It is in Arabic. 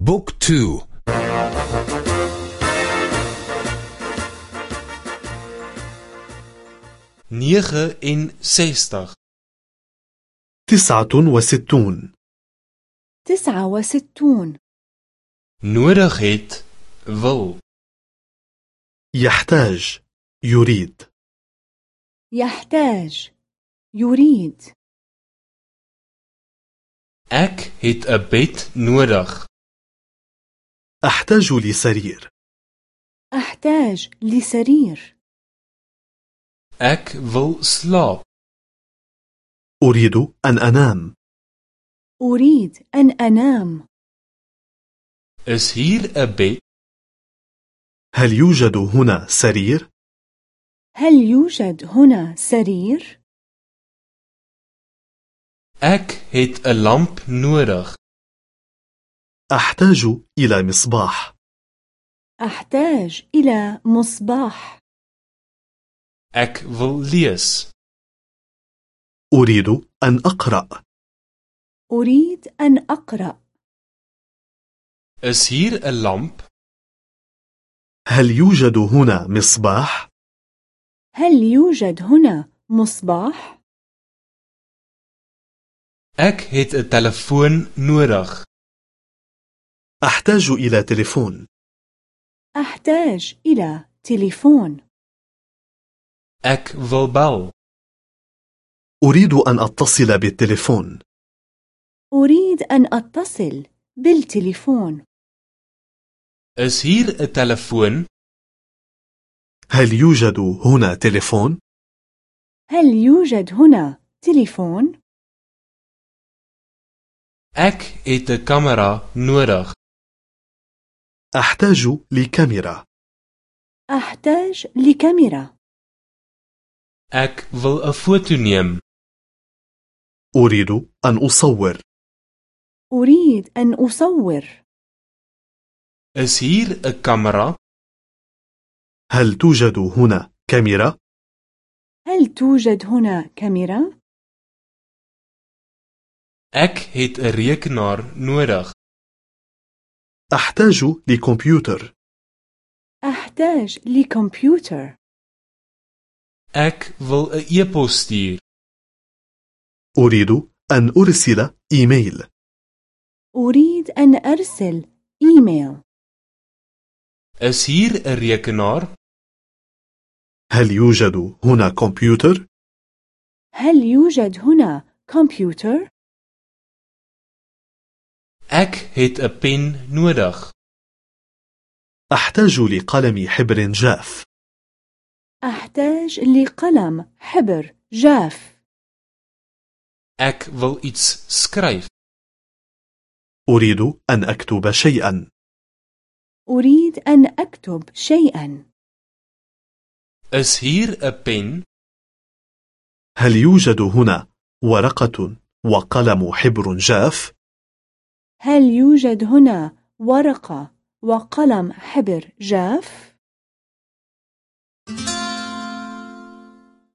book two. nege en sestig تسعة وستون. تسعة وستون. het wil يحتاج يريد. يحتاج يريد. het 'n bed nodig أحتاج لسرير. أحتاج لسرير. ek wil slaap أريد أن أنام. أريد أن أنام. is hier 'n bed هل يوجد هنا سرير؟ هل يوجد هنا سرير؟ ek het 'n lamp nodig أحتاج إلى مصباح. أحتاج إلى مصباح. Ek wil lees. أريد أن أقرأ. أريد أن أقرأ. Is hier 'n lamp? هل يوجد هنا مصباح؟ هل يوجد هنا مصباح؟ ek het 'n telefoon nodig. أحتاج إلى تليفون. أحتاج إلى تليفون. ek wil bel أريد أن أتصل بالتليفون. أريد أن أتصل بالتليفون. is hier 'n telefoon هل يوجد هنا تليفون؟ هل يوجد هنا تليفون؟ ek het 'n kamera nodig أحتاج لكاميرا. أحتاج لكاميرا. ek wil 'n foto neem أريد أن أصور. أريد أن أصور. is hier 'n kamera هل توجد هنا كاميرا؟ هل توجد هنا كاميرا؟ ek het 'n rekenaar nodig أحتاج لكمبيوتر. أحتاج لكمبيوتر. ek wil 'n e-pos stuur أريد أن أرسل إيميل. أريد أن أرسل إيميل. is hier 'n rekenaar هل يوجد هنا كمبيوتر؟ هل يوجد هنا كمبيوتر؟ Ek het 'n pen nodig. أحتاج لقلم حبر جاف. أحتاج لقلم حبر جاف. Ek wil iets skryf. أريد أن أكتب شيئا. أريد أن أكتب شيئا. Is hier 'n pen? هل يوجد هنا ورقة وقلم حبر جاف؟ هل يوجد هنا ورقة وقلم حبر جاف؟